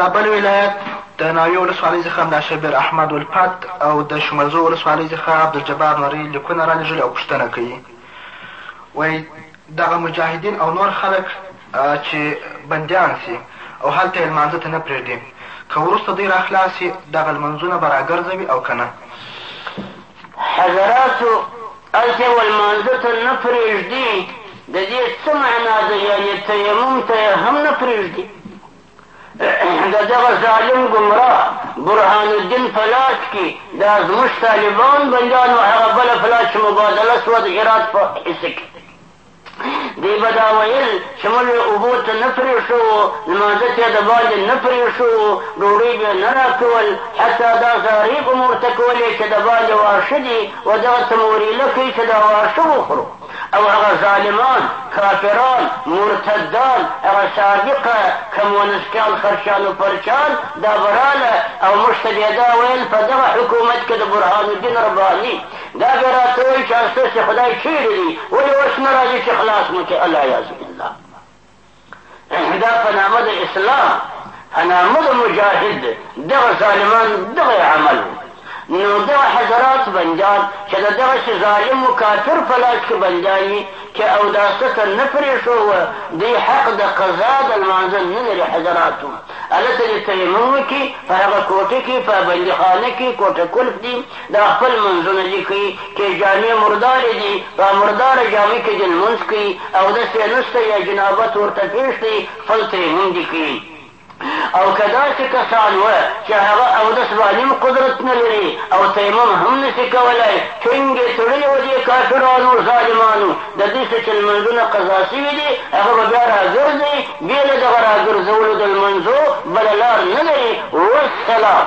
کابل ولایت د ناوې ولسوالۍ څخه ملاشبیر احمد الفت او د شمرزو ولسوالۍ څخه عبدالجبار نوري لیکونه رالېږلي او پوښتنه کوي وایي دغه مجاهدین او نور خلک چې بندیان سي او هلته یې لمانځه ته نه پرېږدي که وروسته دوی راخلاص سي دغه لمونځونه به راګرځوي او که نه حضراتو هلته یې لمانځه ته نه پرېږدي د دې څه معنا ده یعنې تیمم ته یې هم نه پرېږدي د دغه ظالم ګمراه برهان الدین په لاس کې دا زموږ طالبان بندیان او هغه بله په لاس چې مبادله سوه د هرات په حصه کې دی به دا ویل چې موږ یې اوبو ته نه پرېښوو لمانځه ته یې د باندې نه پرېښوو ډوډۍ به یې نه راکول حتی دا زارۍ به مو ورته کولې چې د باندې واښه دي و دغه ته مو ورېله کوي چې دا واښه وخورو او هغه ظالمان، کافران، مرتدان، هغه سابقه کمونستان، خرچان و پرچان دا به راله او موږ ته به یې دا ویل په دغه حکومت کې د برهان الدین رباني دا به یې راته ویل چې ستاسې خدای چېرې دی، ولې اوس نه راځي چې خلاص مو کړي، الیاذ بالله. دا په نامه د اسلام په نامه د مجاهد دغه ظالمان دغه عمل نو دغه حضرات بندیان چې د دغسې ظالم و کافر په لاس کې بندیان وي چې اوداسه ته نه پرېښووه دوی حق د قضا د لمانځه نه لري حضراتو هلته دې تیمم وکړي په هغه کوټه کې په بندیخانه کې کوټه کلف دي دا خپل لمونځونه لیکي، که جامې مردارې دي، په مرداره جامه کې دې لمونځ کړي، اودس یې نشته یا جنابت ورته پېښ دی، خپل تیمم دې کړي. او که داسې کسان وه چې هغه اودس باندې هم قدرت نه لري او تیمم هم نه شي کولای، ټینګ یې تړلي وه دې کافرانو، ظالمانو، د دوی څه چې لمونځونه قضا شوي دي، هغه به بیا راګرځوي، بې له دغه راګرځولو د لمونځو بله لار نه لري، والسلام.